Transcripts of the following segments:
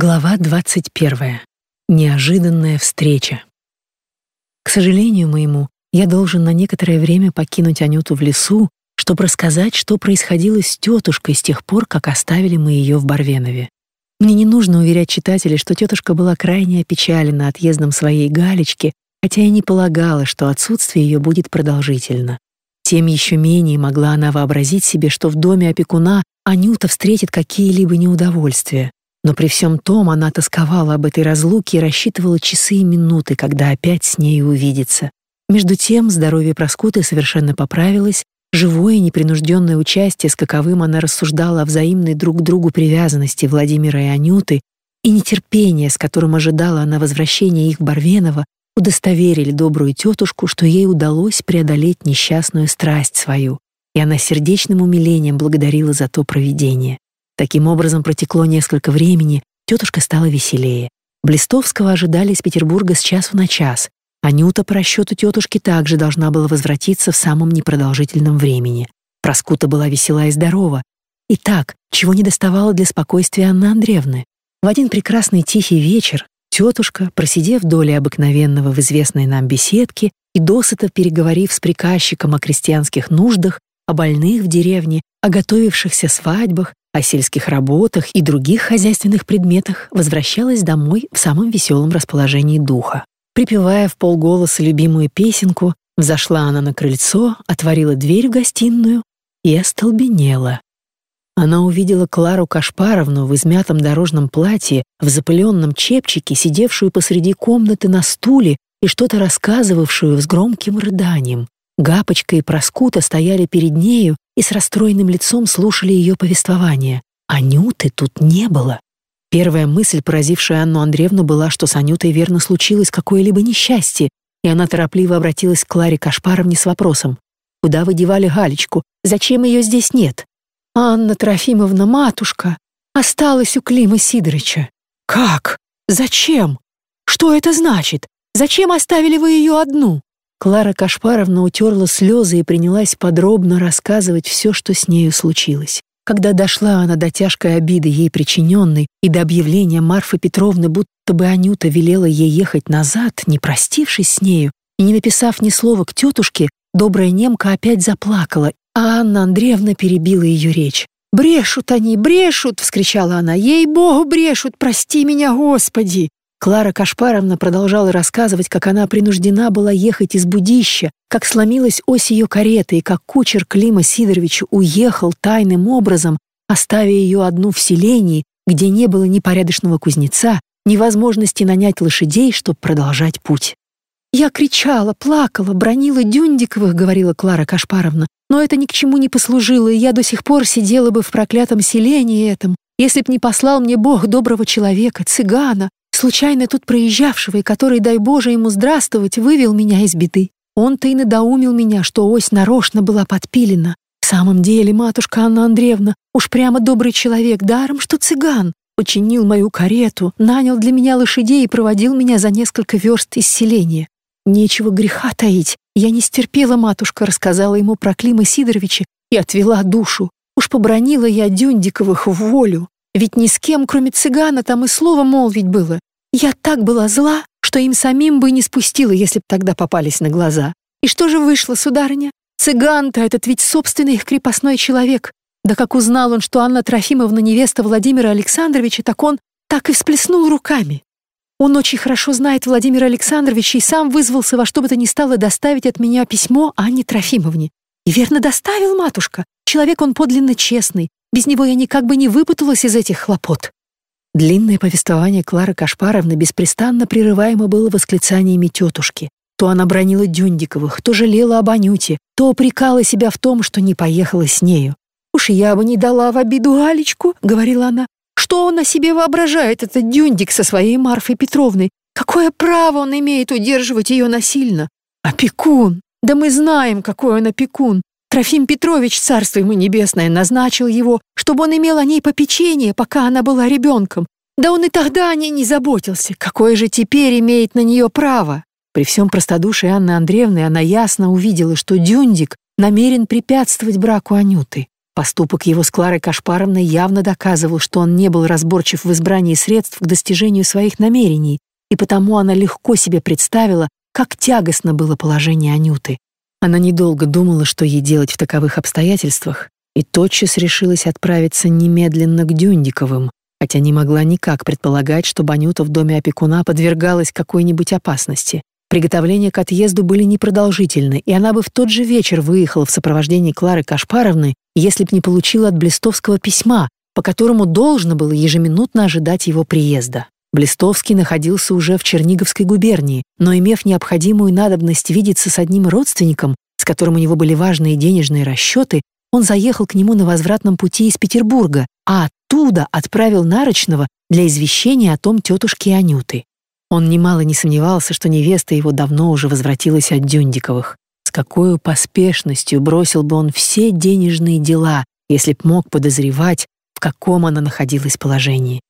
Глава 21. Неожиданная встреча. К сожалению моему, я должен на некоторое время покинуть Анюту в лесу, чтобы рассказать, что происходило с тетушкой с тех пор, как оставили мы ее в Барвенове. Мне не нужно уверять читателей, что тетушка была крайне опечалена отъездом своей Галечки, хотя и не полагала, что отсутствие ее будет продолжительно. Тем еще менее могла она вообразить себе, что в доме опекуна Анюта встретит какие-либо неудовольствия. Но при всем том она тосковала об этой разлуке и рассчитывала часы и минуты, когда опять с ней увидится. Между тем здоровье Проскуты совершенно поправилось, живое непринужденное участие, с каковым она рассуждала о взаимной друг к другу привязанности Владимира и Анюты, и нетерпение, с которым ожидала она возвращения их в Барвеново, удостоверили добрую тетушку, что ей удалось преодолеть несчастную страсть свою, и она сердечным умилением благодарила за то провидение. Таким образом протекло несколько времени, тетушка стала веселее. Блистовского ожидали из Петербурга с часу на час. Анюта по расчету тетушки также должна была возвратиться в самом непродолжительном времени. Проскута была весела и здорова. Итак, чего не доставало для спокойствия Анны Андреевны? В один прекрасный тихий вечер тетушка, просидев доли обыкновенного в известной нам беседке и досыта переговорив с приказчиком о крестьянских нуждах, о больных в деревне, о готовившихся свадьбах, о сельских работах и других хозяйственных предметах возвращалась домой в самом веселом расположении духа. Припевая в полголоса любимую песенку, взошла она на крыльцо, отворила дверь в гостиную и остолбенела. Она увидела Клару Кашпаровну в измятом дорожном платье, в запыленном чепчике, сидевшую посреди комнаты на стуле и что-то рассказывавшую с громким рыданием. Гапочка и Проскута стояли перед нею и с расстроенным лицом слушали ее повествование. Анюты тут не было. Первая мысль, поразившая Анну Андреевну, была, что с Анютой верно случилось какое-либо несчастье, и она торопливо обратилась к Кларе Кашпаровне с вопросом. «Куда вы девали Галечку? Зачем ее здесь нет?» «Анна Трофимовна, матушка, осталась у Клима Сидорыча». «Как? Зачем? Что это значит? Зачем оставили вы ее одну?» Клара Кашпаровна утерла слезы и принялась подробно рассказывать все, что с нею случилось. Когда дошла она до тяжкой обиды ей причиненной и до объявления Марфы Петровны, будто бы Анюта велела ей ехать назад, не простившись с нею и не написав ни слова к тетушке, добрая немка опять заплакала, а Анна Андреевна перебила ее речь. «Брешут они, брешут!» — вскричала она. «Ей-богу, брешут! Прости меня, Господи!» Клара Кашпаровна продолжала рассказывать, как она принуждена была ехать из Будища, как сломилась ось ее кареты и как кучер Клима Сидорович уехал тайным образом, оставя ее одну в селении, где не было ни порядочного кузнеца, ни возможности нанять лошадей, чтобы продолжать путь. «Я кричала, плакала, бронила Дюндиковых», — говорила Клара Кашпаровна, «но это ни к чему не послужило, и я до сих пор сидела бы в проклятом селении этом, если б не послал мне Бог доброго человека, цыгана, случайно тут проезжавшего, и который, дай Боже ему здравствовать, вывел меня из беды. Он-то и надоумил меня, что ось нарочно была подпилена. В самом деле, матушка Анна Андреевна, уж прямо добрый человек, даром, что цыган. Починил мою карету, нанял для меня лошадей и проводил меня за несколько верст из селения. Нечего греха таить. Я не стерпела, матушка, рассказала ему про Клима Сидоровича и отвела душу. Уж побронила я Дюндиковых в волю. Ведь ни с кем, кроме цыгана, там и слова молвить было. Я так была зла, что им самим бы не спустила, если б тогда попались на глаза. И что же вышло, сударыня? Цыган-то этот ведь собственный их крепостной человек. Да как узнал он, что Анна Трофимовна невеста Владимира Александровича, так он так и всплеснул руками. Он очень хорошо знает Владимира Александровича и сам вызвался во что бы то ни стало доставить от меня письмо Анне Трофимовне. И верно доставил, матушка. Человек он подлинно честный. Без него я никак бы не выпуталась из этих хлопот. Длинное повествование Клары Кашпаровны беспрестанно прерываемо было восклицаниями тетушки. То она бронила Дюндиковых, то жалела об Анюте, то упрекала себя в том, что не поехала с нею. «Уж я бы не дала в обиду Алечку», — говорила она. «Что он о себе воображает, этот Дюндик со своей Марфой Петровной? Какое право он имеет удерживать ее насильно? Опекун! Да мы знаем, какой он опекун. Трофим Петрович, царство ему небесное, назначил его, чтобы он имел о ней попечение, пока она была ребенком. Да он и тогда о ней не заботился. Какое же теперь имеет на нее право? При всем простодушии Анны Андреевны она ясно увидела, что Дюндик намерен препятствовать браку Анюты. Поступок его с Кларой Кашпаровной явно доказывал, что он не был разборчив в избрании средств к достижению своих намерений, и потому она легко себе представила, как тягостно было положение Анюты. Она недолго думала, что ей делать в таковых обстоятельствах, и тотчас решилась отправиться немедленно к Дюндиковым, хотя не могла никак предполагать, что Анюта в доме опекуна подвергалась какой-нибудь опасности. Приготовления к отъезду были непродолжительны, и она бы в тот же вечер выехала в сопровождении Клары Кашпаровны, если б не получила от Блистовского письма, по которому должно было ежеминутно ожидать его приезда. Блистовский находился уже в Черниговской губернии, но, имев необходимую надобность видеться с одним родственником, с которым у него были важные денежные расчеты, он заехал к нему на возвратном пути из Петербурга, а оттуда отправил Нарочного для извещения о том тетушке Анюты. Он немало не сомневался, что невеста его давно уже возвратилась от Дюндиковых. С какой поспешностью бросил бы он все денежные дела, если б мог подозревать, в каком она находилась положении.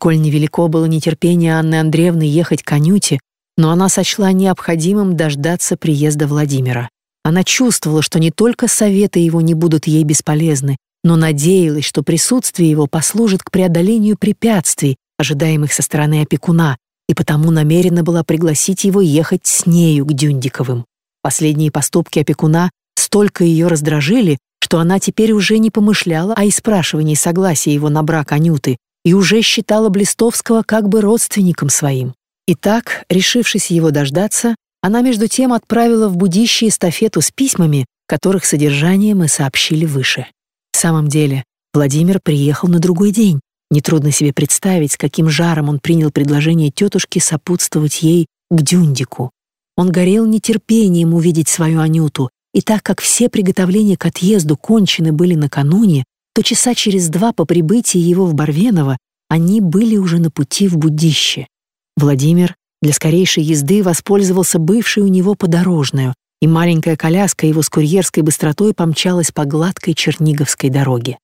Сколь невелико было нетерпение Анны Андреевны ехать к Анюте, но она сочла необходимым дождаться приезда Владимира. Она чувствовала, что не только советы его не будут ей бесполезны, но надеялась, что присутствие его послужит к преодолению препятствий, ожидаемых со стороны опекуна, и потому намерена была пригласить его ехать с нею к Дюндиковым. Последние поступки опекуна столько ее раздражили, что она теперь уже не помышляла о испрашивании согласия его на брак Анюты и уже считала Блистовского как бы родственником своим. Итак, решившись его дождаться, она между тем отправила в будище эстафету с письмами, которых содержание мы сообщили выше. В самом деле, Владимир приехал на другой день, Нетрудно себе представить, с каким жаром он принял предложение тетушки сопутствовать ей к Дюндику. Он горел нетерпением увидеть свою Анюту, и так как все приготовления к отъезду кончены были накануне, то часа через два по прибытии его в Барвеново они были уже на пути в Будище. Владимир для скорейшей езды воспользовался бывшей у него подорожную, и маленькая коляска его с курьерской быстротой помчалась по гладкой Черниговской дороге.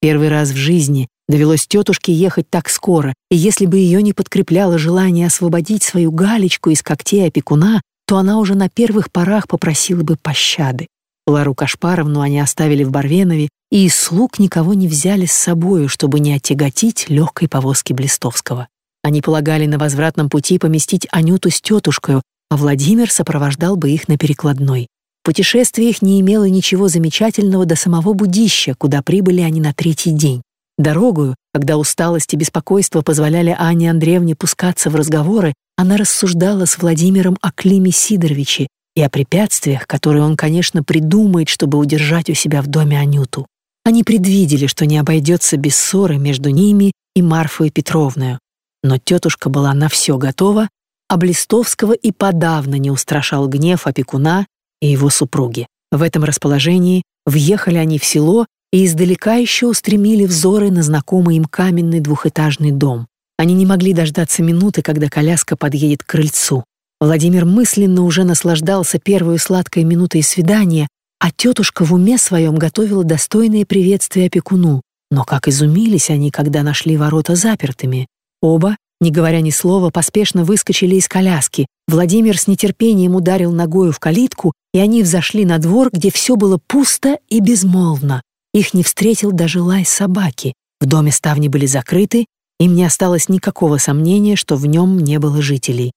Первый раз в жизни довелось тетушке ехать так скоро, и если бы ее не подкрепляло желание освободить свою галечку из когтей опекуна, то она уже на первых порах попросила бы пощады. Лару Кашпаровну они оставили в Барвенове, и из слуг никого не взяли с собою, чтобы не оттяготить легкой повозки Блистовского. Они полагали на возвратном пути поместить Анюту с тетушкой, а Владимир сопровождал бы их на перекладной. Путешествие их не имело ничего замечательного до самого Будища, куда прибыли они на третий день. Дорогою, когда усталость и беспокойство позволяли Анне Андреевне пускаться в разговоры, она рассуждала с Владимиром о Климе Сидоровиче и о препятствиях, которые он, конечно, придумает, чтобы удержать у себя в доме Анюту. Они предвидели, что не обойдется без ссоры между ними и Марфой Петровной. Но тетушка была на все готова, а Блистовского и подавно не устрашал гнев опекуна и его супруги. В этом расположении въехали они в село и издалека еще устремили взоры на знакомый им каменный двухэтажный дом. Они не могли дождаться минуты, когда коляска подъедет к крыльцу. Владимир мысленно уже наслаждался первой сладкой минутой свидания, а тетушка в уме своем готовила достойное приветствие опекуну. Но как изумились они, когда нашли ворота запертыми. Оба не говоря ни слова, поспешно выскочили из коляски. Владимир с нетерпением ударил ногою в калитку, и они взошли на двор, где все было пусто и безмолвно. Их не встретил даже лай собаки. В доме ставни были закрыты, им не осталось никакого сомнения, что в нем не было жителей.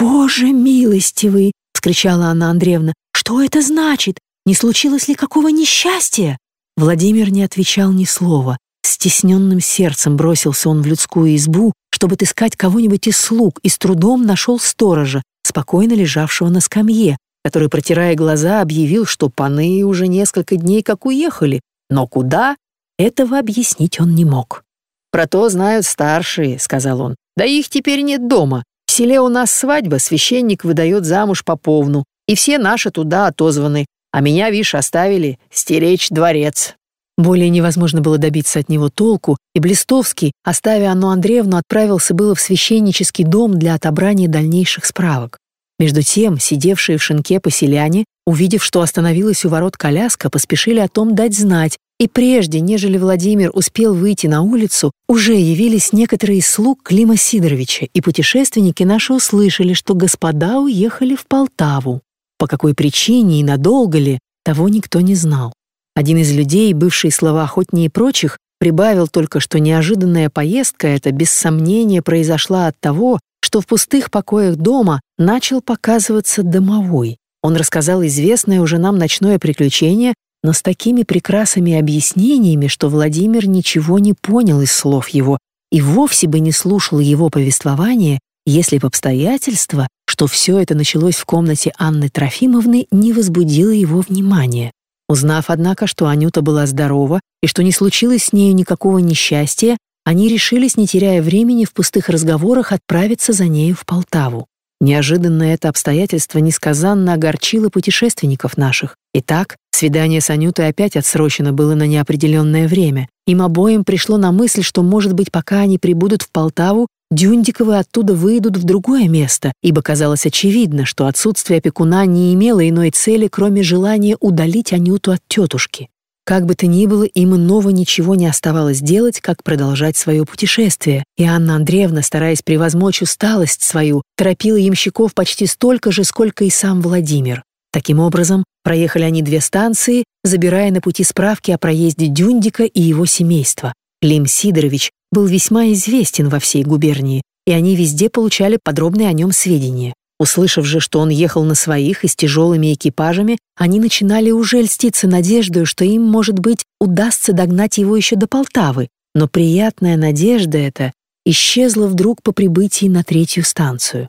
«Боже милостивый!» — вскричала Анна Андреевна. «Что это значит? Не случилось ли какого несчастья?» Владимир не отвечал ни слова. Стесненным сердцем бросился он в людскую избу, чтобы отыскать кого-нибудь из слуг, и с трудом нашел сторожа, спокойно лежавшего на скамье, который, протирая глаза, объявил, что паны уже несколько дней как уехали, но куда, этого объяснить он не мог. «Про то знают старшие», — сказал он. «Да их теперь нет дома. В селе у нас свадьба, священник выдает замуж поповну, и все наши туда отозваны, а меня, вишь, оставили стеречь дворец». Более невозможно было добиться от него толку, и Блистовский, оставя Анну Андреевну, отправился было в священнический дом для отобрания дальнейших справок. Между тем, сидевшие в шинке поселяне, увидев, что остановилась у ворот коляска, поспешили о том дать знать, и прежде, нежели Владимир успел выйти на улицу, уже явились некоторые слуг Клима Сидоровича, и путешественники наши услышали, что господа уехали в Полтаву. По какой причине и надолго ли, того никто не знал. Один из людей, бывший словоохотнее прочих, прибавил только, что неожиданная поездка эта без сомнения произошла от того, что в пустых покоях дома начал показываться домовой. Он рассказал известное уже нам ночное приключение, но с такими прекрасами и объяснениями, что Владимир ничего не понял из слов его и вовсе бы не слушал его повествования, если бы обстоятельства, что все это началось в комнате Анны Трофимовны, не возбудило его внимания. Узнав, однако, что Анюта была здорова и что не случилось с нею никакого несчастья, они решились, не теряя времени в пустых разговорах, отправиться за нею в Полтаву. Неожиданно это обстоятельство несказанно огорчило путешественников наших. Итак, свидание с Анютой опять отсрочено было на неопределенное время. Им обоим пришло на мысль, что, может быть, пока они прибудут в Полтаву, Дюндиковы оттуда выйдут в другое место, ибо казалось очевидно, что отсутствие опекуна не имело иной цели, кроме желания удалить Анюту от тетушки. Как бы то ни было, им иного ничего не оставалось делать, как продолжать свое путешествие, и Анна Андреевна, стараясь превозмочь усталость свою, торопила ямщиков почти столько же, сколько и сам Владимир. Таким образом, проехали они две станции, забирая на пути справки о проезде Дюндика и его семейства. Клим Сидорович был весьма известен во всей губернии, и они везде получали подробные о нем сведения. Услышав же, что он ехал на своих и с тяжелыми экипажами, они начинали уже льститься надеждой, что им, может быть, удастся догнать его еще до Полтавы, но приятная надежда эта исчезла вдруг по прибытии на третью станцию.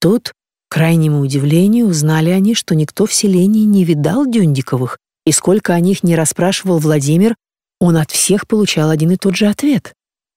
Тут, к крайнему удивлению, узнали они, что никто в селении не видал Дюндиковых, и сколько о них не расспрашивал Владимир, он от всех получал один и тот же ответ.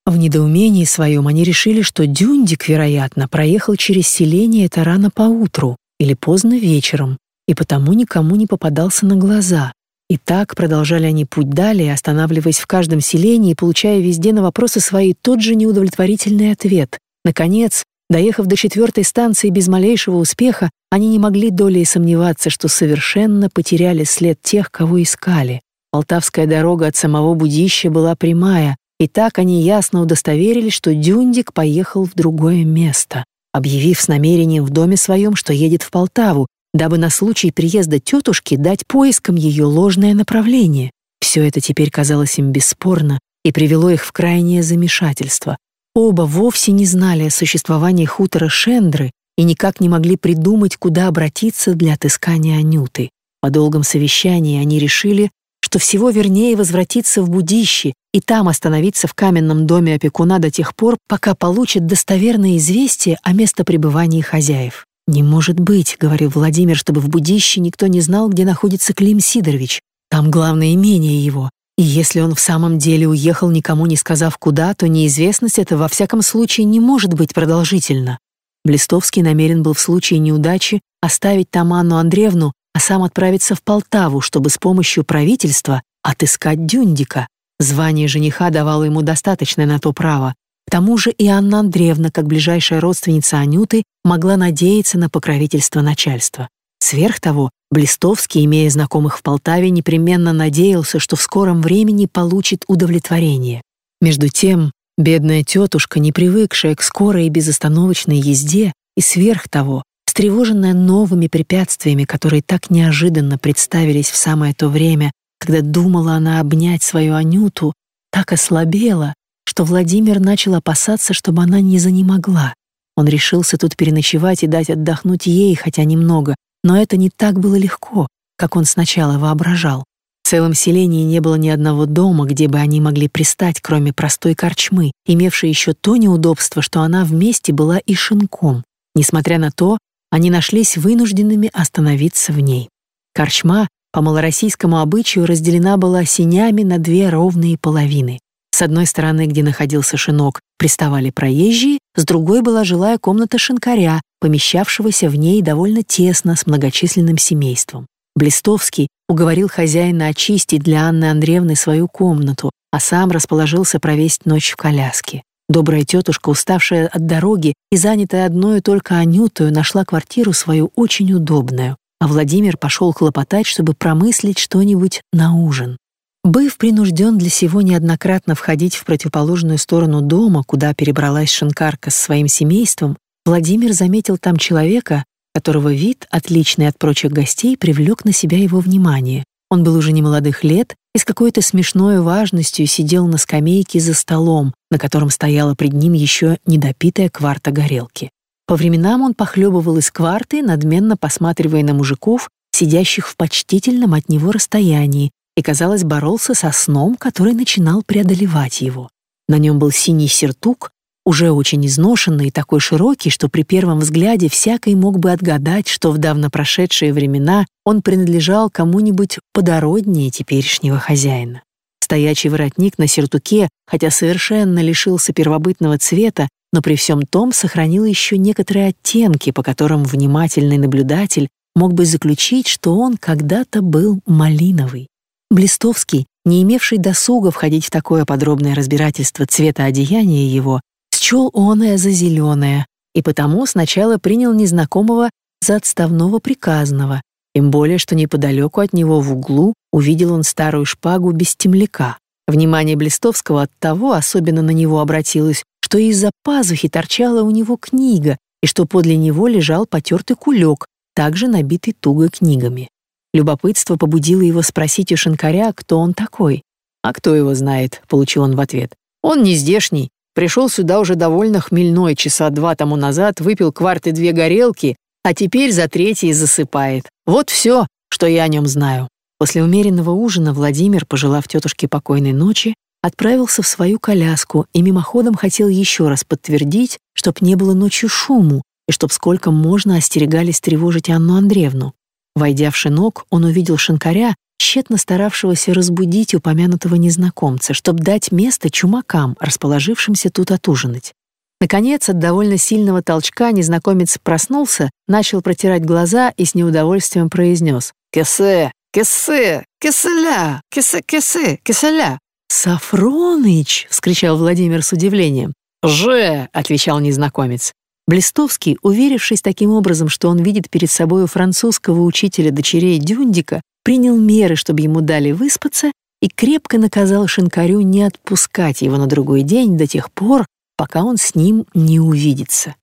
В недоумении своем они решили, что Дюндик, вероятно, проехал через селение это рано поутру или поздно вечером, и потому никому не попадался на глаза. И так продолжали они путь далее, останавливаясь в каждом селении и получая везде на вопросы свои тот же неудовлетворительный ответ. Наконец, доехав до четвертой станции без малейшего успеха, они не могли долей сомневаться, что совершенно потеряли след тех, кого искали. Полтавская дорога от самого Будища была прямая, и так они ясно удостоверились, что Дюндик поехал в другое место, объявив с намерением в доме своем, что едет в Полтаву, дабы на случай приезда тетушки дать поискам ее ложное направление. Все это теперь казалось им бесспорно и привело их в крайнее замешательство. Оба вовсе не знали о существовании хутора Шендры и никак не могли придумать, куда обратиться для отыскания Анюты. По долгом совещании они решили, что всего вернее возвратиться в Будище и там остановиться в каменном доме опекуна до тех пор, пока получит достоверное известие о местопребывании хозяев. «Не может быть», — говорил Владимир, чтобы в Будище никто не знал, где находится Клим Сидорович. Там главное имение его. И если он в самом деле уехал, никому не сказав куда, то неизвестность эта во всяком случае не может быть продолжительна. Блистовский намерен был в случае неудачи оставить там Анну Андреевну, а сам отправиться в Полтаву, чтобы с помощью правительства отыскать Дюндика. Звание жениха давало ему достаточное на то право. К тому же и Анна Андреевна, как ближайшая родственница Анюты, могла надеяться на покровительство начальства. Сверх того, Блистовский, имея знакомых в Полтаве, непременно надеялся, что в скором времени получит удовлетворение. Между тем, бедная тетушка, не привыкшая к скорой и безостановочной езде, и сверх того, встревоженная новыми препятствиями, которые так неожиданно представились в самое то время, когда думала она обнять свою Анюту, так ослабела, что Владимир начал опасаться, чтобы она не занемогла. Он решился тут переночевать и дать отдохнуть ей, хотя немного, но это не так было легко, как он сначала воображал. В целом селении не было ни одного дома, где бы они могли пристать, кроме простой корчмы, имевшей еще то неудобство, что она вместе была и шинком. Несмотря на то, они нашлись вынужденными остановиться в ней. Корчма по малороссийскому обычаю разделена была синями на две ровные половины. С одной стороны, где находился шинок, приставали проезжие, с другой была жилая комната шинкаря, помещавшегося в ней довольно тесно с многочисленным семейством. Блистовский уговорил хозяина очистить для Анны Андреевны свою комнату, а сам расположился провесть ночь в коляске. Добрая тетушка, уставшая от дороги и занятая одной только Анютою, нашла квартиру свою очень удобную а Владимир пошел хлопотать, чтобы промыслить что-нибудь на ужин. Быв принужден для сего неоднократно входить в противоположную сторону дома, куда перебралась шинкарка с своим семейством, Владимир заметил там человека, которого вид, отличный от прочих гостей, привлек на себя его внимание. Он был уже не молодых лет и с какой-то смешной важностью сидел на скамейке за столом, на котором стояла пред ним еще недопитая кварта горелки. По временам он похлебывал из кварты, надменно посматривая на мужиков, сидящих в почтительном от него расстоянии, и, казалось, боролся со сном, который начинал преодолевать его. На нем был синий сертук, уже очень изношенный и такой широкий, что при первом взгляде всякий мог бы отгадать, что в давно прошедшие времена он принадлежал кому-нибудь подороднее теперешнего хозяина. Стоячий воротник на сертуке, хотя совершенно лишился первобытного цвета, но при всем том сохранил еще некоторые оттенки, по которым внимательный наблюдатель мог бы заключить, что он когда-то был малиновый. Блистовский, не имевший досуга входить в такое подробное разбирательство цвета одеяния его, счел оное за зеленое, и потому сначала принял незнакомого за отставного приказного, тем более, что неподалеку от него в углу увидел он старую шпагу без темляка. Внимание Блистовского от того особенно на него обратилось, что из-за пазухи торчала у него книга, и что подле него лежал потертый кулек, также набитый туго книгами. Любопытство побудило его спросить у шинкаря, кто он такой. «А кто его знает?» — получил он в ответ. «Он не здешний, Пришел сюда уже довольно хмельной часа два тому назад, выпил кварты две горелки, а теперь за третьей засыпает. Вот все, что я о нем знаю». После умеренного ужина Владимир, пожелав тетушке покойной ночи, отправился в свою коляску и мимоходом хотел еще раз подтвердить, чтоб не было ночью шуму и чтоб сколько можно остерегались тревожить Анну Андреевну. Войдя в шинок, он увидел шинкаря, тщетно старавшегося разбудить упомянутого незнакомца, чтобы дать место чумакам, расположившимся тут отужинать. Наконец, от довольно сильного толчка незнакомец проснулся, начал протирать глаза и с неудовольствием произнес «Кесе! Кесе! Кеселя! Кесе! Кесе! Кеселя!» «Сафроныч!» — вскричал Владимир с удивлением. «Же!» — отвечал незнакомец. Блистовский, уверившись таким образом, что он видит перед собою французского учителя дочерей Дюндика, принял меры, чтобы ему дали выспаться, и крепко наказал шинкарю не отпускать его на другой день до тех пор, пока он с ним не увидится.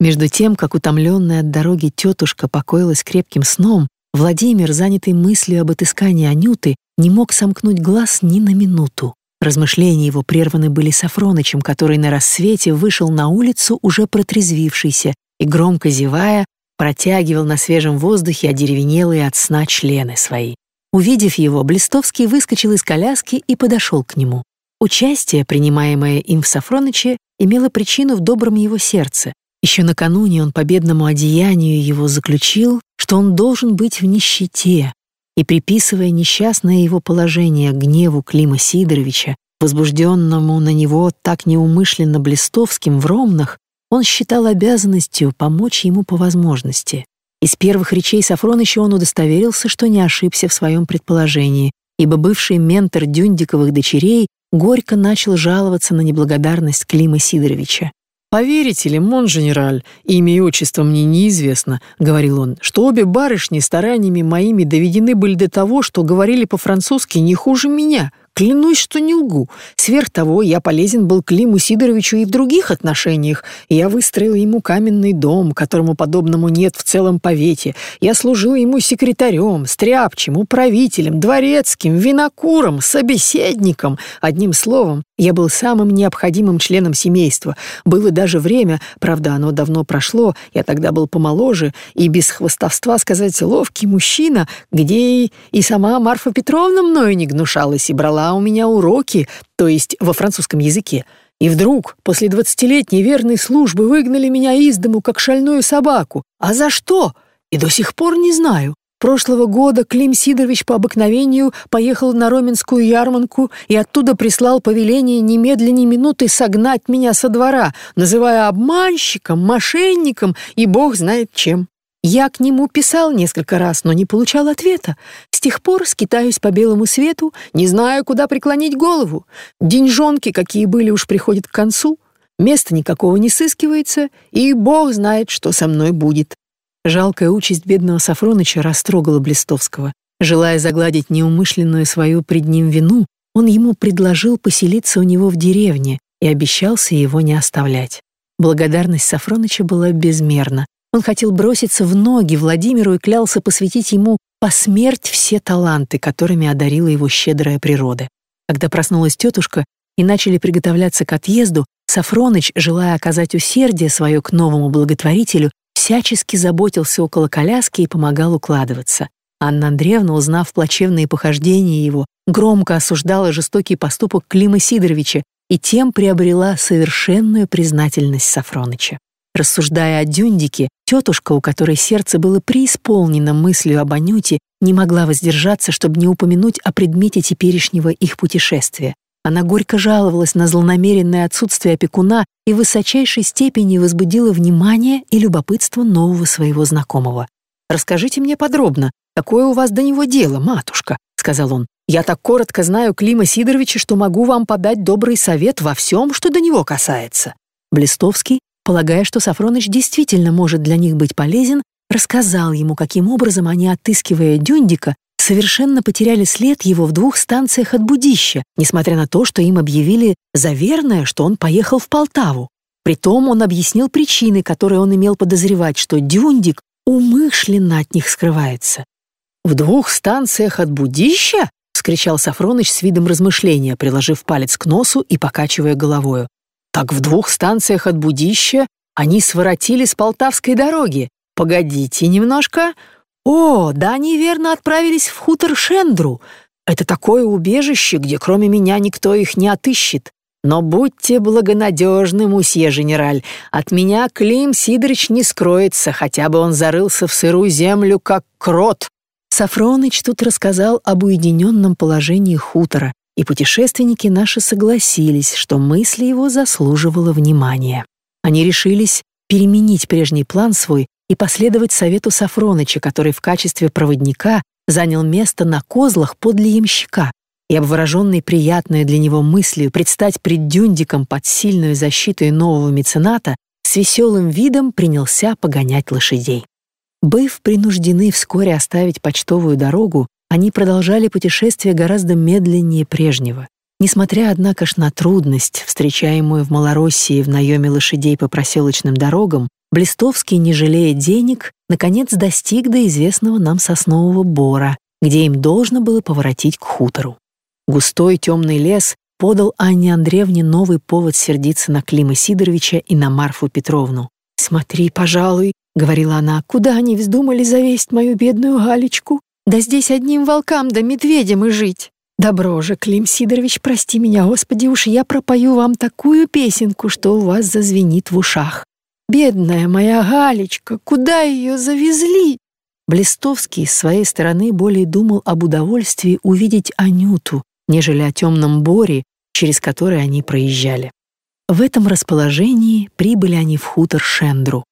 Между тем, как утомленная от дороги тетушка покоилась крепким сном, Владимир, занятый мыслью об отыскании Анюты, не мог сомкнуть глаз ни на минуту. Размышления его прерваны были Сафронычем, который на рассвете вышел на улицу, уже протрезвившийся, и, громко зевая, протягивал на свежем воздухе одеревенелые от сна члены свои. Увидев его, Блистовский выскочил из коляски и подошел к нему. Участие, принимаемое им в Сафроныче, имело причину в добром его сердце. Еще накануне он по бедному одеянию его заключил, что он должен быть в нищете, и, приписывая несчастное его положение гневу Клима Сидоровича, возбужденному на него так неумышленно Блистовским в Ромнах, он считал обязанностью помочь ему по возможности. Из первых речей Сафроныча он удостоверился, что не ошибся в своем предположении, ибо бывший ментор Дюндиковых дочерей горько начал жаловаться на неблагодарность Клима Сидоровича. «Поверите ли, мон-женераль, имя и отчество мне неизвестно», — говорил он, «что обе барышни стараниями моими доведены были до того, что говорили по-французски не хуже меня, Клянусь, что не лгу. Сверх того, я полезен был Климу Сидоровичу и в других отношениях. Я выстроил ему каменный дом, которому подобному нет в целом повете. Я служил ему секретарем, стряпчим, управителем, дворецким, винокуром, собеседником. Одним словом, я был самым необходимым членом семейства. Было даже время, правда, оно давно прошло, я тогда был помоложе, и без хвостовства сказать ловкий мужчина, где и, и сама Марфа Петровна мною не гнушалась и брала у меня уроки, то есть во французском языке. И вдруг, после двадцатилетней верной службы, выгнали меня из дому, как шальную собаку. А за что? И до сих пор не знаю. Прошлого года Клим Сидорович по обыкновению поехал на Роменскую ярмарку и оттуда прислал повеление немедленней минуты согнать меня со двора, называя обманщиком, мошенником и бог знает чем. Я к нему писал несколько раз, но не получал ответа. С тех пор скитаюсь по белому свету, не знаю, куда преклонить голову. Деньжонки, какие были, уж приходят к концу. Места никакого не сыскивается, и бог знает, что со мной будет. Жалкая участь бедного Сафроныча растрогала Блистовского. Желая загладить неумышленную свою пред ним вину, он ему предложил поселиться у него в деревне и обещался его не оставлять. Благодарность Сафроныча была безмерна. Он хотел броситься в ноги Владимиру и клялся посвятить ему посмерть все таланты, которыми одарила его щедрая природа. Когда проснулась тетушка и начали приготовляться к отъезду, Сафроныч, желая оказать усердие свое к новому благотворителю, всячески заботился около коляски и помогал укладываться. Анна Андреевна, узнав плачевные похождения его, громко осуждала жестокий поступок Клима Сидоровича и тем приобрела совершенную признательность Сафроныча. Рассуждая о Дюндике, тетушка, у которой сердце было преисполнено мыслью об Анюте, не могла воздержаться, чтобы не упомянуть о предмете теперешнего их путешествия. Она горько жаловалась на злонамеренное отсутствие опекуна и в высочайшей степени возбудила внимание и любопытство нового своего знакомого. «Расскажите мне подробно, какое у вас до него дело, матушка?» — сказал он. «Я так коротко знаю Клима Сидоровича, что могу вам подать добрый совет во всем, что до него касается». Блистовский полагая, что Сафроныч действительно может для них быть полезен, рассказал ему, каким образом они, отыскивая Дюндика, совершенно потеряли след его в двух станциях от Будища, несмотря на то, что им объявили за верное, что он поехал в Полтаву. Притом он объяснил причины, которые он имел подозревать, что Дюндик умышленно от них скрывается. «В двух станциях от Будища?» — вскричал Сафроныч с видом размышления, приложив палец к носу и покачивая головою. Так в двух станциях от Будища они своротили с Полтавской дороги. Погодите немножко. О, да они верно отправились в хутор Шендру. Это такое убежище, где кроме меня никто их не отыщет. Но будьте благонадежны, мусье генераль, от меня Клим Сидорович не скроется, хотя бы он зарылся в сырую землю, как крот. Сафроныч тут рассказал об уединенном положении хутора, и путешественники наши согласились, что мысль его заслуживала внимания. Они решились переменить прежний план свой и последовать совету Сафроныча, который в качестве проводника занял место на козлах подле ямщика, и обвороженный приятной для него мыслью предстать пред Дюндиком под сильную защитой нового мецената, с веселым видом принялся погонять лошадей. Быв принуждены вскоре оставить почтовую дорогу, они продолжали путешествие гораздо медленнее прежнего. Несмотря, однако ж, на трудность, встречаемую в Малороссии в наеме лошадей по проселочным дорогам, Блистовский, не жалея денег, наконец достиг до известного нам соснового бора, где им должно было поворотить к хутору. Густой темный лес подал Анне Андреевне новый повод сердиться на Клима Сидоровича и на Марфу Петровну. «Смотри, пожалуй», — говорила она, — «куда они вздумали завесть мою бедную Галечку? Да здесь одним волкам да медведям и жить. Добро же, Клим Сидорович, прости меня, Господи, уж я пропою вам такую песенку, что у вас зазвенит в ушах. Бедная моя Галечка, куда ее завезли? Блистовский с своей стороны более думал об удовольствии увидеть Анюту, нежели о темном боре, через который они проезжали. В этом расположении прибыли они в хутор Шендру.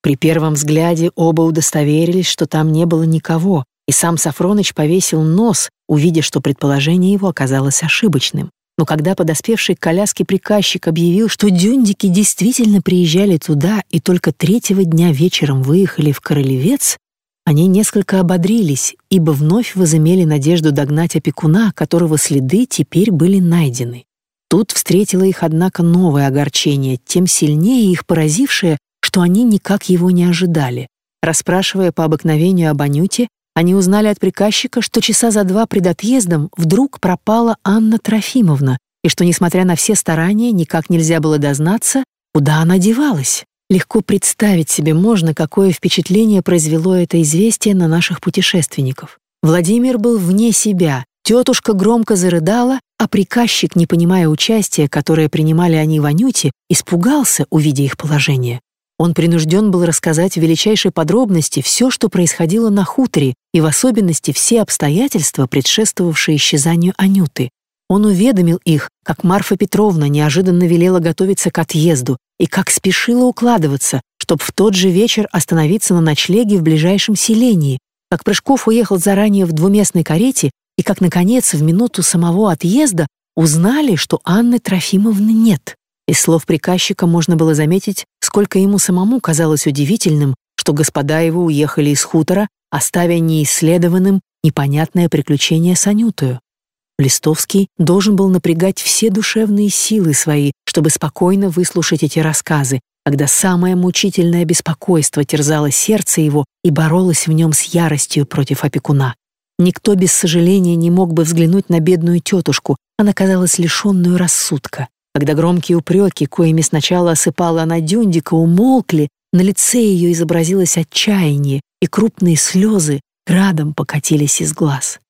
При первом взгляде оба удостоверились, что там не было никого, и сам Сафроныч повесил нос, увидя, что предположение его оказалось ошибочным. Но когда подоспевший к коляске приказчик объявил, что дюндики действительно приезжали туда и только третьего дня вечером выехали в Королевец, они несколько ободрились, ибо вновь возымели надежду догнать опекуна, которого следы теперь были найдены. Тут встретило их, однако, новое огорчение, тем сильнее их поразившее, что они никак его не ожидали. Расспрашивая по обыкновению об Анюте, они узнали от приказчика, что часа за два пред отъездом вдруг пропала Анна Трофимовна, и что, несмотря на все старания, никак нельзя было дознаться, куда она девалась. Легко представить себе можно, какое впечатление произвело это известие на наших путешественников. Владимир был вне себя, тетушка громко зарыдала, а приказчик, не понимая участия, которое принимали они в Анюте, испугался, увидя их положение. Он принужден был рассказать в величайшей подробности все, что происходило на хуторе, и в особенности все обстоятельства, предшествовавшие исчезанию Анюты. Он уведомил их, как Марфа Петровна неожиданно велела готовиться к отъезду и как спешила укладываться, чтобы в тот же вечер остановиться на ночлеге в ближайшем селении, как Прыжков уехал заранее в двуместной карете и как, наконец, в минуту самого отъезда узнали, что Анны Трофимовны нет. Из слов приказчика можно было заметить, сколько ему самому казалось удивительным, что господа его уехали из хутора, оставя неисследованным непонятное приключение с Анютою. Листовский должен был напрягать все душевные силы свои, чтобы спокойно выслушать эти рассказы, когда самое мучительное беспокойство терзало сердце его и боролось в нем с яростью против опекуна. Никто без сожаления не мог бы взглянуть на бедную тетушку, она казалась лишенную рассудка. Когда громкие упреки, коими сначала осыпала она Дюндика, умолкли, на лице ее изобразилось отчаяние, и крупные слезы градом покатились из глаз.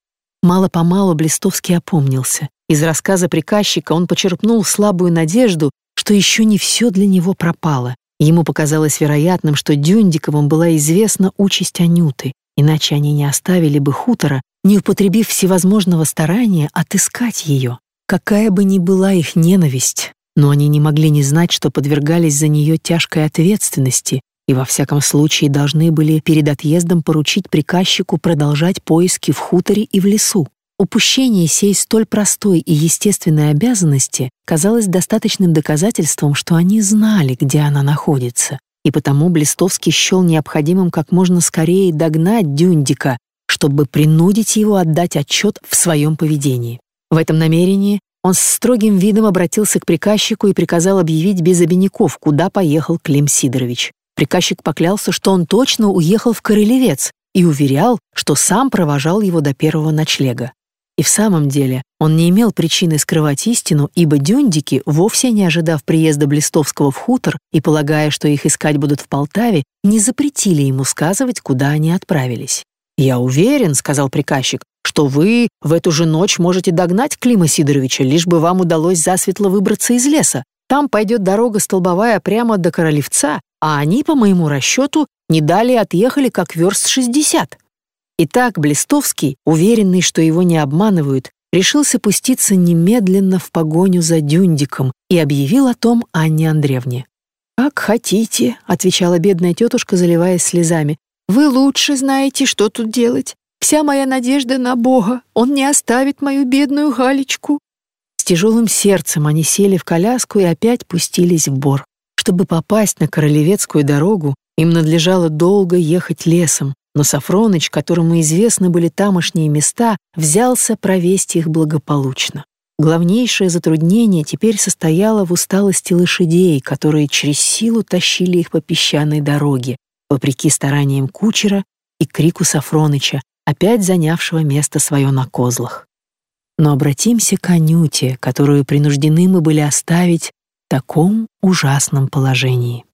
Мало-помалу Блистовский опомнился. Из рассказа приказчика он почерпнул слабую надежду, что еще не все для него пропало. Ему показалось вероятным, что Дюндиковым была известна участь Анюты, иначе они не оставили бы хутора, не употребив всевозможного старания отыскать ее. Какая бы ни была их ненависть, но они не могли не знать, что подвергались за нее тяжкой ответственности и во всяком случае должны были перед отъездом поручить приказчику продолжать поиски в хуторе и в лесу. Упущение сей столь простой и естественной обязанности казалось достаточным доказательством, что они знали, где она находится, и потому Блистовский счел необходимым как можно скорее догнать Дюндика, чтобы принудить его отдать отчет в своем поведении. В этом намерении он с строгим видом обратился к приказчику и приказал объявить без обиняков, куда поехал Клим Сидорович. Приказчик поклялся, что он точно уехал в Королевец и уверял, что сам провожал его до первого ночлега. И в самом деле он не имел причины скрывать истину, ибо дюндики, вовсе не ожидав приезда Блистовского в хутор и полагая, что их искать будут в Полтаве, не запретили ему сказывать, куда они отправились. «Я уверен», — сказал приказчик, «что вы в эту же ночь можете догнать Клима Сидоровича, лишь бы вам удалось засветло выбраться из леса. Там пойдет дорога столбовая прямо до Королевца, а они, по моему расчету, не далее отъехали, как верст шестьдесят. Итак, Блистовский, уверенный, что его не обманывают, решился пуститься немедленно в погоню за Дюндиком и объявил о том Анне Андреевне. «Как хотите», — отвечала бедная тетушка, заливаясь слезами. «Вы лучше знаете, что тут делать. Вся моя надежда на Бога. Он не оставит мою бедную Галечку». С тяжелым сердцем они сели в коляску и опять пустились в бор. Чтобы попасть на Королевецкую дорогу, им надлежало долго ехать лесом, но Сафроныч, которому известны были тамошние места, взялся провести их благополучно. Главнейшее затруднение теперь состояло в усталости лошадей, которые через силу тащили их по песчаной дороге, вопреки стараниям кучера и крику Сафроныча, опять занявшего место свое на козлах. Но обратимся к Анюте, которую принуждены мы были оставить в таком ужасном положении.